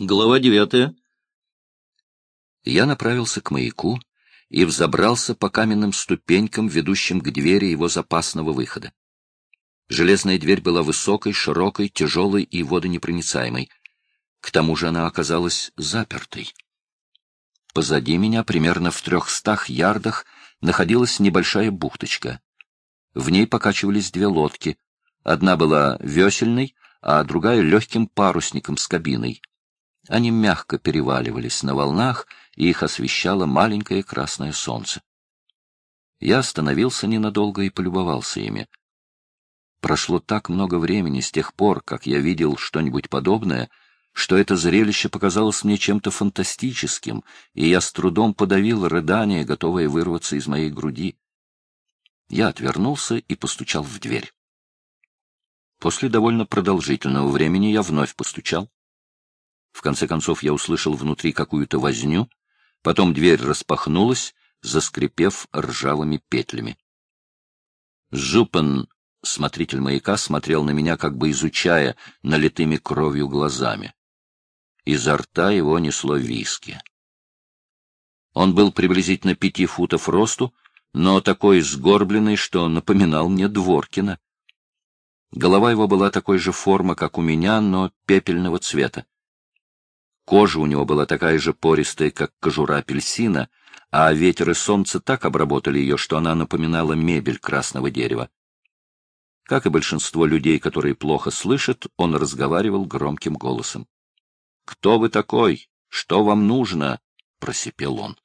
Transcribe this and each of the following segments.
Глава девятая. Я направился к маяку и взобрался по каменным ступенькам, ведущим к двери его запасного выхода. Железная дверь была высокой, широкой, тяжелой и водонепроницаемой. К тому же она оказалась запертой. Позади меня, примерно в трехстах ярдах, находилась небольшая бухточка. В ней покачивались две лодки. Одна была весельной, а другая — легким парусником с кабиной. Они мягко переваливались на волнах, и их освещало маленькое красное солнце. Я остановился ненадолго и полюбовался ими. Прошло так много времени с тех пор, как я видел что-нибудь подобное, что это зрелище показалось мне чем-то фантастическим, и я с трудом подавил рыдание, готовое вырваться из моей груди. Я отвернулся и постучал в дверь. После довольно продолжительного времени я вновь постучал. В конце концов я услышал внутри какую-то возню, потом дверь распахнулась, заскрипев ржавыми петлями. Жупан, смотритель маяка, смотрел на меня, как бы изучая налитыми кровью глазами. Изо рта его несло виски. Он был приблизительно пяти футов росту, но такой сгорбленный, что напоминал мне Дворкина. Голова его была такой же формы, как у меня, но пепельного цвета. Кожа у него была такая же пористая, как кожура апельсина, а ветер и солнце так обработали ее, что она напоминала мебель красного дерева. Как и большинство людей, которые плохо слышат, он разговаривал громким голосом. — Кто вы такой? Что вам нужно? — просипел он.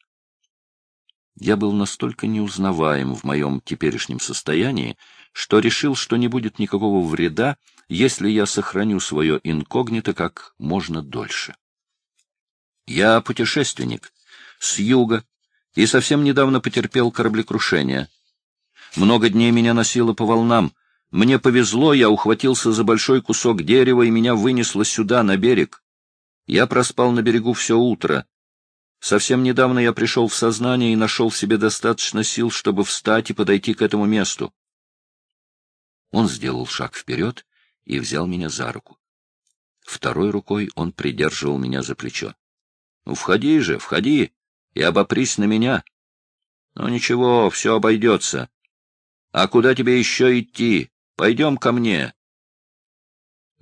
Я был настолько неузнаваем в моем теперешнем состоянии, что решил, что не будет никакого вреда, если я сохраню свое инкогнито как можно дольше. Я путешественник, с юга, и совсем недавно потерпел кораблекрушение. Много дней меня носило по волнам. Мне повезло, я ухватился за большой кусок дерева, и меня вынесло сюда, на берег. Я проспал на берегу все утро. Совсем недавно я пришел в сознание и нашел в себе достаточно сил, чтобы встать и подойти к этому месту. Он сделал шаг вперед и взял меня за руку. Второй рукой он придерживал меня за плечо. Ну, входи же, входи и обопрись на меня. Ну, ничего, все обойдется. А куда тебе еще идти? Пойдем ко мне.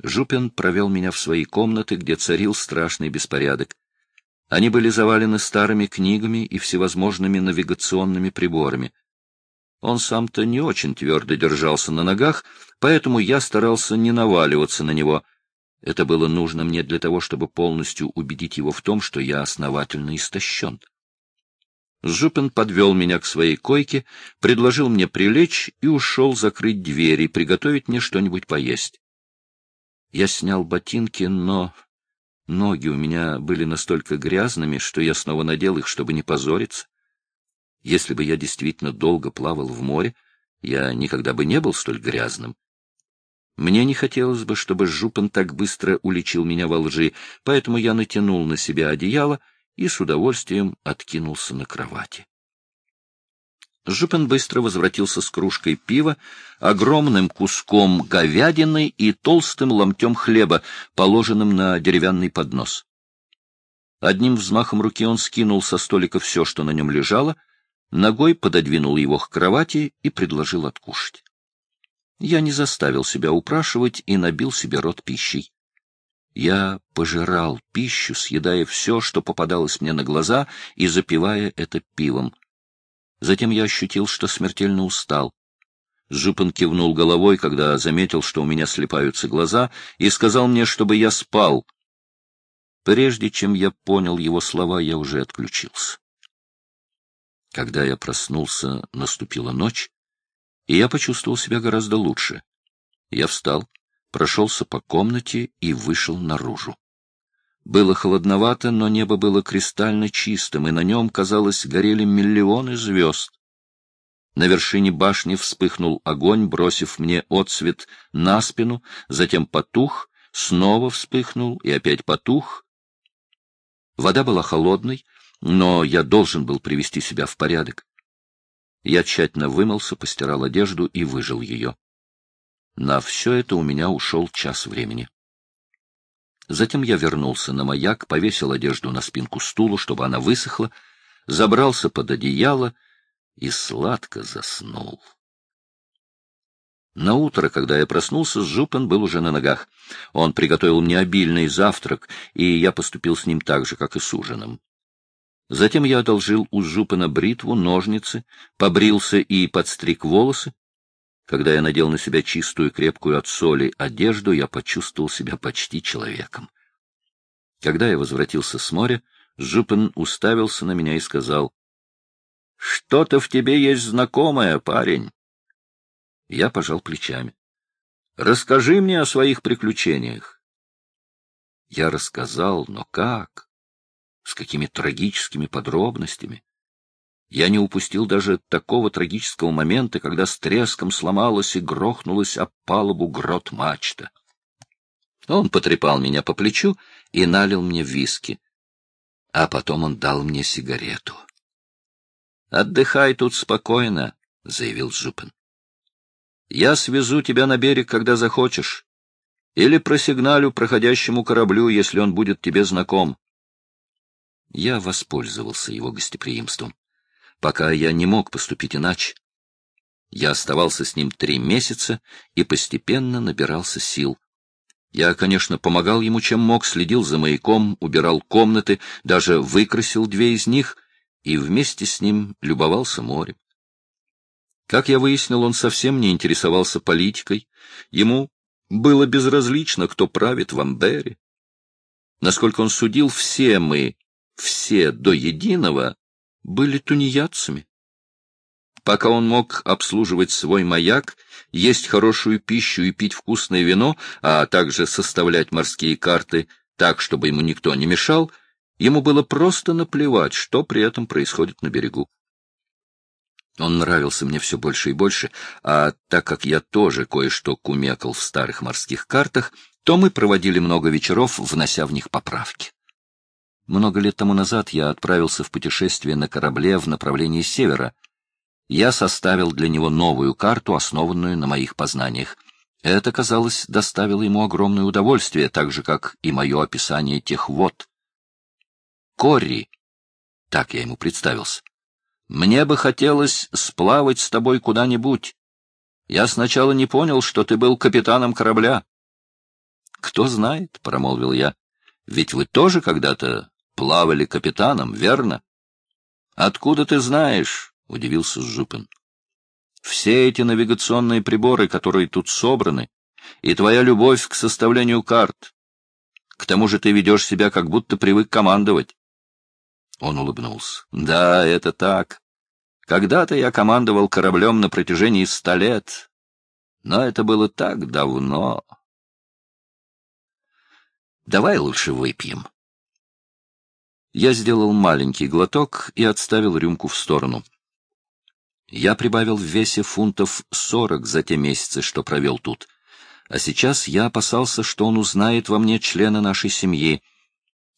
Жупин провел меня в свои комнаты, где царил страшный беспорядок. Они были завалены старыми книгами и всевозможными навигационными приборами. Он сам-то не очень твердо держался на ногах, поэтому я старался не наваливаться на него, это было нужно мне для того, чтобы полностью убедить его в том, что я основательно истощен. Жупин подвел меня к своей койке, предложил мне прилечь и ушел закрыть дверь и приготовить мне что-нибудь поесть. Я снял ботинки, но ноги у меня были настолько грязными, что я снова надел их, чтобы не позориться. Если бы я действительно долго плавал в море, я никогда бы не был столь грязным. Мне не хотелось бы, чтобы Жупан так быстро уличил меня во лжи, поэтому я натянул на себя одеяло и с удовольствием откинулся на кровати. Жупен быстро возвратился с кружкой пива, огромным куском говядины и толстым ломтем хлеба, положенным на деревянный поднос. Одним взмахом руки он скинул со столика все, что на нем лежало, ногой пододвинул его к кровати и предложил откушать. Я не заставил себя упрашивать и набил себе рот пищей. Я пожирал пищу, съедая все, что попадалось мне на глаза, и запивая это пивом. Затем я ощутил, что смертельно устал. Жупан кивнул головой, когда заметил, что у меня слепаются глаза, и сказал мне, чтобы я спал. Прежде чем я понял его слова, я уже отключился. Когда я проснулся, наступила ночь, и я почувствовал себя гораздо лучше. Я встал, прошелся по комнате и вышел наружу. Было холодновато, но небо было кристально чистым, и на нем, казалось, горели миллионы звезд. На вершине башни вспыхнул огонь, бросив мне отсвет на спину, затем потух, снова вспыхнул и опять потух. Вода была холодной, но я должен был привести себя в порядок. Я тщательно вымылся, постирал одежду и выжил ее. На все это у меня ушел час времени. Затем я вернулся на маяк, повесил одежду на спинку стула, чтобы она высохла, забрался под одеяло и сладко заснул. На утро, когда я проснулся, Жупан был уже на ногах. Он приготовил мне обильный завтрак, и я поступил с ним так же, как и с ужином. Затем я одолжил у Жупана бритву, ножницы, побрился и подстриг волосы. Когда я надел на себя чистую, крепкую от соли одежду, я почувствовал себя почти человеком. Когда я возвратился с моря, Жупан уставился на меня и сказал, — Что-то в тебе есть знакомое, парень. Я пожал плечами. — Расскажи мне о своих приключениях. Я рассказал, но как? С какими трагическими подробностями? Я не упустил даже такого трагического момента, когда с треском сломалась и грохнулась об палубу грот мачта. Он потрепал меня по плечу и налил мне виски. А потом он дал мне сигарету. — Отдыхай тут спокойно, — заявил Жупин. Я свезу тебя на берег, когда захочешь. Или просигналю проходящему кораблю, если он будет тебе знаком. Я воспользовался его гостеприимством, пока я не мог поступить иначе. Я оставался с ним три месяца и постепенно набирался сил. Я, конечно, помогал ему чем мог, следил за маяком, убирал комнаты, даже выкрасил две из них и вместе с ним любовался морем. Как я выяснил, он совсем не интересовался политикой. Ему было безразлично, кто правит в Амбере. Насколько он судил, все мы, все до единого, были тунеядцами. Пока он мог обслуживать свой маяк, есть хорошую пищу и пить вкусное вино, а также составлять морские карты так, чтобы ему никто не мешал, ему было просто наплевать, что при этом происходит на берегу. Он нравился мне все больше и больше, а так как я тоже кое-что кумекал в старых морских картах, то мы проводили много вечеров, внося в них поправки. Много лет тому назад я отправился в путешествие на корабле в направлении севера. Я составил для него новую карту, основанную на моих познаниях. Это, казалось, доставило ему огромное удовольствие, так же, как и мое описание тех вод. Корри, так я ему представился, мне бы хотелось сплавать с тобой куда-нибудь. Я сначала не понял, что ты был капитаном корабля. — Кто знает, — промолвил я, — ведь вы тоже когда-то плавали капитаном, верно? — Откуда ты знаешь? — удивился Жупин. — Все эти навигационные приборы, которые тут собраны, и твоя любовь к составлению карт. К тому же ты ведешь себя, как будто привык командовать. Он улыбнулся. — Да, это так. Когда-то я командовал кораблем на протяжении ста лет, но это было так давно. Давай лучше выпьем. Я сделал маленький глоток и отставил рюмку в сторону. Я прибавил в весе фунтов сорок за те месяцы, что провел тут. А сейчас я опасался, что он узнает во мне члена нашей семьи.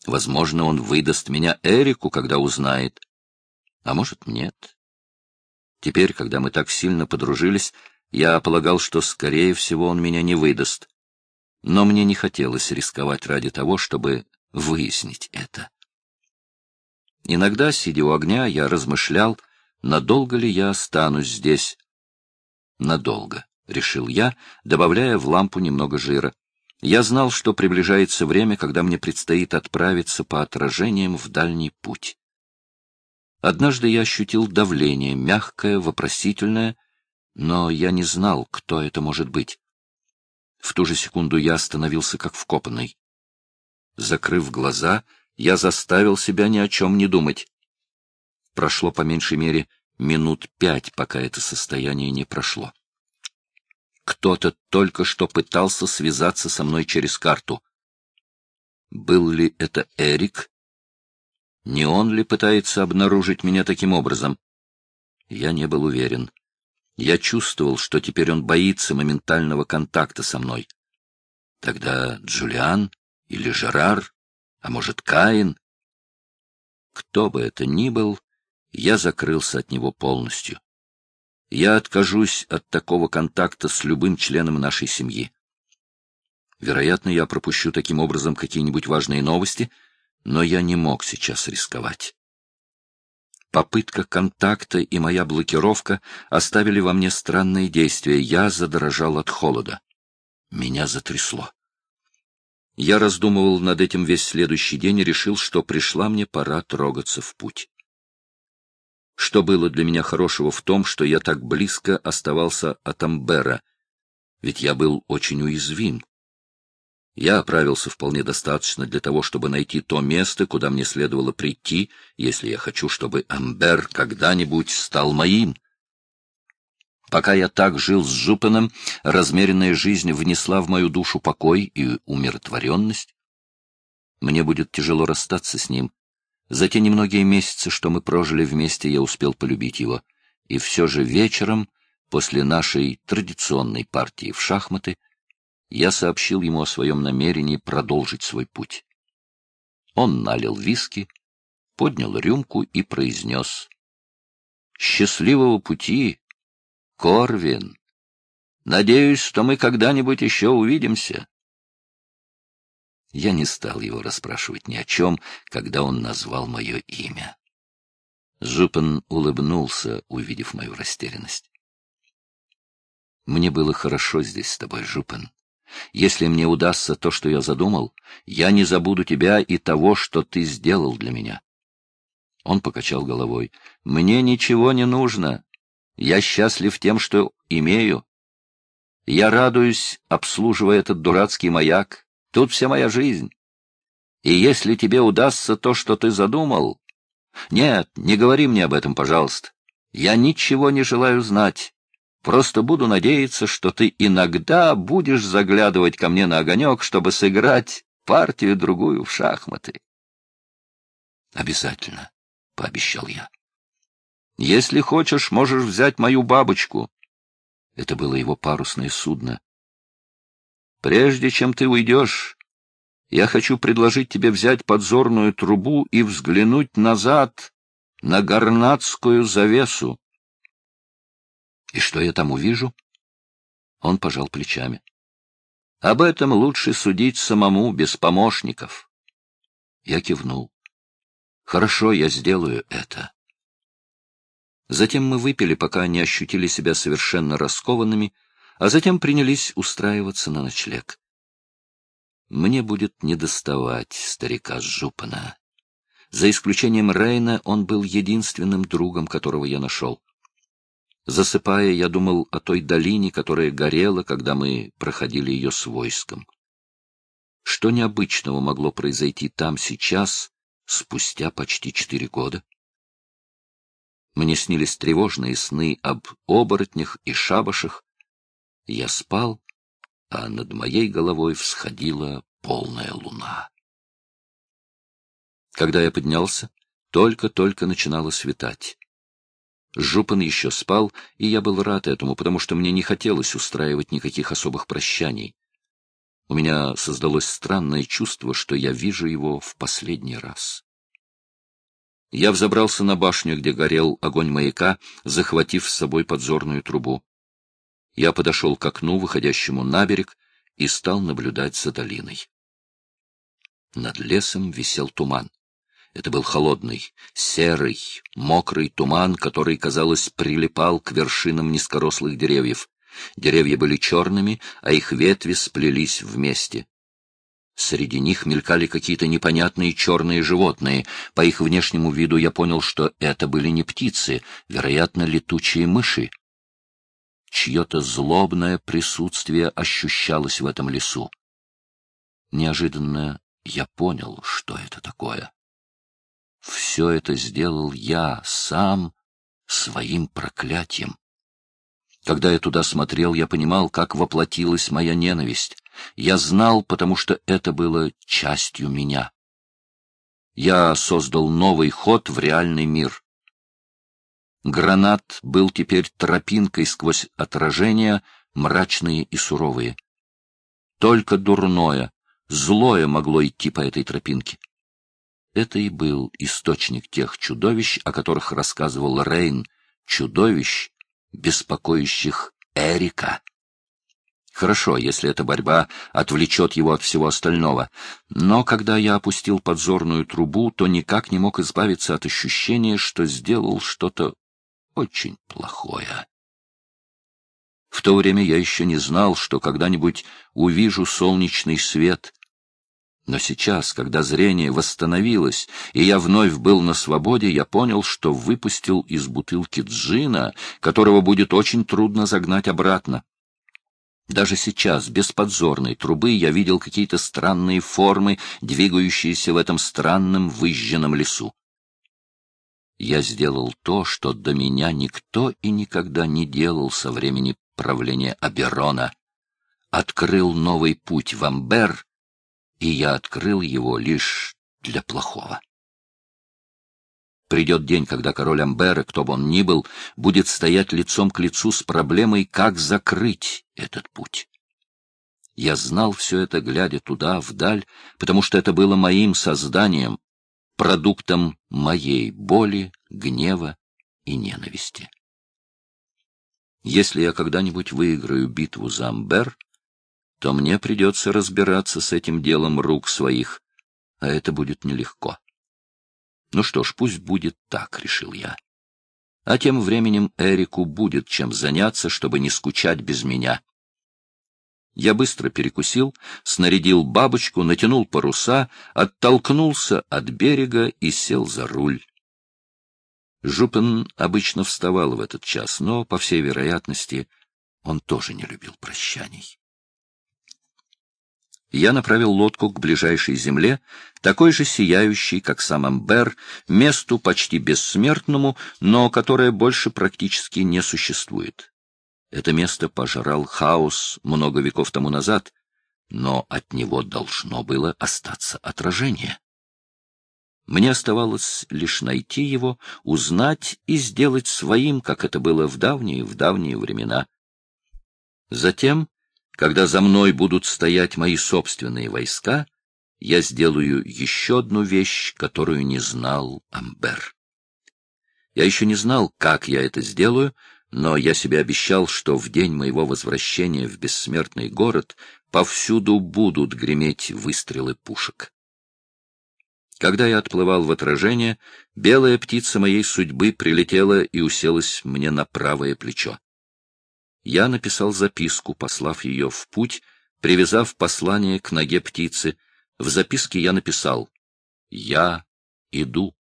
Возможно, он выдаст меня Эрику, когда узнает. А может, нет. Теперь, когда мы так сильно подружились, я полагал, что, скорее всего, он меня не выдаст. Но мне не хотелось рисковать ради того, чтобы выяснить это. Иногда, сидя у огня, я размышлял, надолго ли я останусь здесь. Надолго, — решил я, добавляя в лампу немного жира. Я знал, что приближается время, когда мне предстоит отправиться по отражениям в дальний путь. Однажды я ощутил давление, мягкое, вопросительное, но я не знал, кто это может быть. В ту же секунду я остановился как вкопанный. Закрыв глаза, я заставил себя ни о чем не думать. Прошло по меньшей мере минут пять, пока это состояние не прошло. Кто-то только что пытался связаться со мной через карту. Был ли это Эрик не он ли пытается обнаружить меня таким образом? Я не был уверен. Я чувствовал, что теперь он боится моментального контакта со мной. Тогда Джулиан или Жерар, а может, Каин? Кто бы это ни был, я закрылся от него полностью. Я откажусь от такого контакта с любым членом нашей семьи. Вероятно, я пропущу таким образом какие-нибудь важные новости, но я не мог сейчас рисковать. Попытка контакта и моя блокировка оставили во мне странные действия. Я задрожал от холода. Меня затрясло. Я раздумывал над этим весь следующий день и решил, что пришла мне пора трогаться в путь. Что было для меня хорошего в том, что я так близко оставался от Амбера, ведь я был очень уязвим. Я оправился вполне достаточно для того, чтобы найти то место, куда мне следовало прийти, если я хочу, чтобы Амбер когда-нибудь стал моим. Пока я так жил с Жупеном, размеренная жизнь внесла в мою душу покой и умиротворенность. Мне будет тяжело расстаться с ним. За те немногие месяцы, что мы прожили вместе, я успел полюбить его. И все же вечером, после нашей традиционной партии в шахматы, я сообщил ему о своем намерении продолжить свой путь. Он налил виски, поднял рюмку и произнес. — Счастливого пути, Корвин! Надеюсь, что мы когда-нибудь еще увидимся. Я не стал его расспрашивать ни о чем, когда он назвал мое имя. Жупан улыбнулся, увидев мою растерянность. — Мне было хорошо здесь с тобой, Жупан. Если мне удастся то, что я задумал, я не забуду тебя и того, что ты сделал для меня. Он покачал головой. Мне ничего не нужно. Я счастлив тем, что имею. Я радуюсь, обслуживая этот дурацкий маяк. Тут вся моя жизнь. И если тебе удастся то, что ты задумал... Нет, не говори мне об этом, пожалуйста. Я ничего не желаю знать. Просто буду надеяться, что ты иногда будешь заглядывать ко мне на огонек, чтобы сыграть партию-другую в шахматы. — Обязательно, — пообещал я. — Если хочешь, можешь взять мою бабочку. Это было его парусное судно. — Прежде чем ты уйдешь, я хочу предложить тебе взять подзорную трубу и взглянуть назад на горнатскую завесу. И что я там увижу? Он пожал плечами. Об этом лучше судить самому, без помощников. Я кивнул. Хорошо, я сделаю это. Затем мы выпили, пока не ощутили себя совершенно раскованными, а затем принялись устраиваться на ночлег. Мне будет недоставать старика Жупана. За исключением Рейна, он был единственным другом, которого я нашел. Засыпая, я думал о той долине, которая горела, когда мы проходили ее с войском. Что необычного могло произойти там сейчас, спустя почти четыре года? Мне снились тревожные сны об оборотнях и шабашах. Я спал, а над моей головой всходила полная луна. Когда я поднялся, только-только начинало светать. Жупан еще спал, и я был рад этому, потому что мне не хотелось устраивать никаких особых прощаний. У меня создалось странное чувство, что я вижу его в последний раз. Я взобрался на башню, где горел огонь маяка, захватив с собой подзорную трубу. Я подошел к окну, выходящему на берег, и стал наблюдать за долиной. Над лесом висел туман. Это был холодный, серый, мокрый туман, который, казалось, прилипал к вершинам низкорослых деревьев. Деревья были черными, а их ветви сплелись вместе. Среди них мелькали какие-то непонятные черные животные. По их внешнему виду я понял, что это были не птицы, вероятно, летучие мыши. Чье-то злобное присутствие ощущалось в этом лесу. Неожиданно я понял, что это такое. Все это сделал я сам своим проклятием. Когда я туда смотрел, я понимал, как воплотилась моя ненависть. Я знал, потому что это было частью меня. Я создал новый ход в реальный мир. Гранат был теперь тропинкой сквозь отражения, мрачные и суровые. Только дурное, злое могло идти по этой тропинке. Это и был источник тех чудовищ, о которых рассказывал Рейн, чудовищ, беспокоящих Эрика. Хорошо, если эта борьба отвлечет его от всего остального. Но когда я опустил подзорную трубу, то никак не мог избавиться от ощущения, что сделал что-то очень плохое. В то время я еще не знал, что когда-нибудь увижу солнечный свет. Но сейчас, когда зрение восстановилось, и я вновь был на свободе, я понял, что выпустил из бутылки джина, которого будет очень трудно загнать обратно. Даже сейчас, без подзорной трубы, я видел какие-то странные формы, двигающиеся в этом странном выжженном лесу. Я сделал то, что до меня никто и никогда не делал со времени правления Аберона. Открыл новый путь в Амбер, и я открыл его лишь для плохого. Придет день, когда король Амбера, кто бы он ни был, будет стоять лицом к лицу с проблемой, как закрыть этот путь. Я знал все это, глядя туда, вдаль, потому что это было моим созданием, продуктом моей боли, гнева и ненависти. Если я когда-нибудь выиграю битву за Амбер, то мне придется разбираться с этим делом рук своих, а это будет нелегко. Ну что ж, пусть будет так, — решил я. А тем временем Эрику будет чем заняться, чтобы не скучать без меня. Я быстро перекусил, снарядил бабочку, натянул паруса, оттолкнулся от берега и сел за руль. Жупен обычно вставал в этот час, но, по всей вероятности, он тоже не любил прощаний. Я направил лодку к ближайшей земле, такой же сияющей, как сам Амбер, месту почти бессмертному, но которое больше практически не существует. Это место пожрал хаос много веков тому назад, но от него должно было остаться отражение. Мне оставалось лишь найти его, узнать и сделать своим, как это было в давние, в давние времена. Затем, когда за мной будут стоять мои собственные войска, я сделаю еще одну вещь, которую не знал Амбер. Я еще не знал, как я это сделаю, но я себе обещал, что в день моего возвращения в бессмертный город повсюду будут греметь выстрелы пушек. Когда я отплывал в отражение, белая птица моей судьбы прилетела и уселась мне на правое плечо. Я написал записку, послав ее в путь, привязав послание к ноге птицы. В записке я написал «Я иду».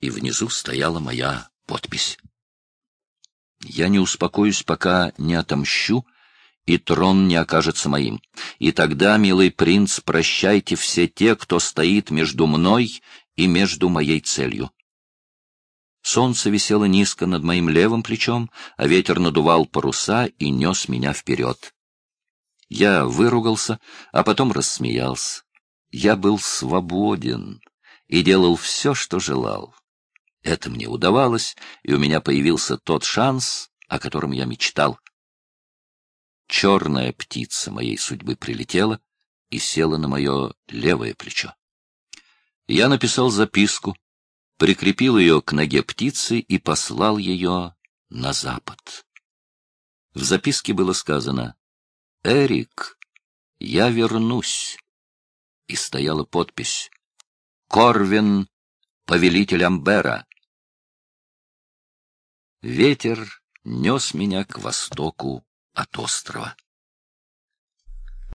И внизу стояла моя подпись. Я не успокоюсь, пока не отомщу, и трон не окажется моим. И тогда, милый принц, прощайте все те, кто стоит между мной и между моей целью. Солнце висело низко над моим левым плечом, а ветер надувал паруса и нес меня вперед. Я выругался, а потом рассмеялся. Я был свободен и делал все, что желал. Это мне удавалось, и у меня появился тот шанс, о котором я мечтал черная птица моей судьбы прилетела и села на мое левое плечо. Я написал записку, прикрепил ее к ноге птицы и послал ее на запад. В записке было сказано «Эрик, я вернусь», и стояла подпись «Корвин, повелитель Амбера». Ветер нес меня к востоку от острова.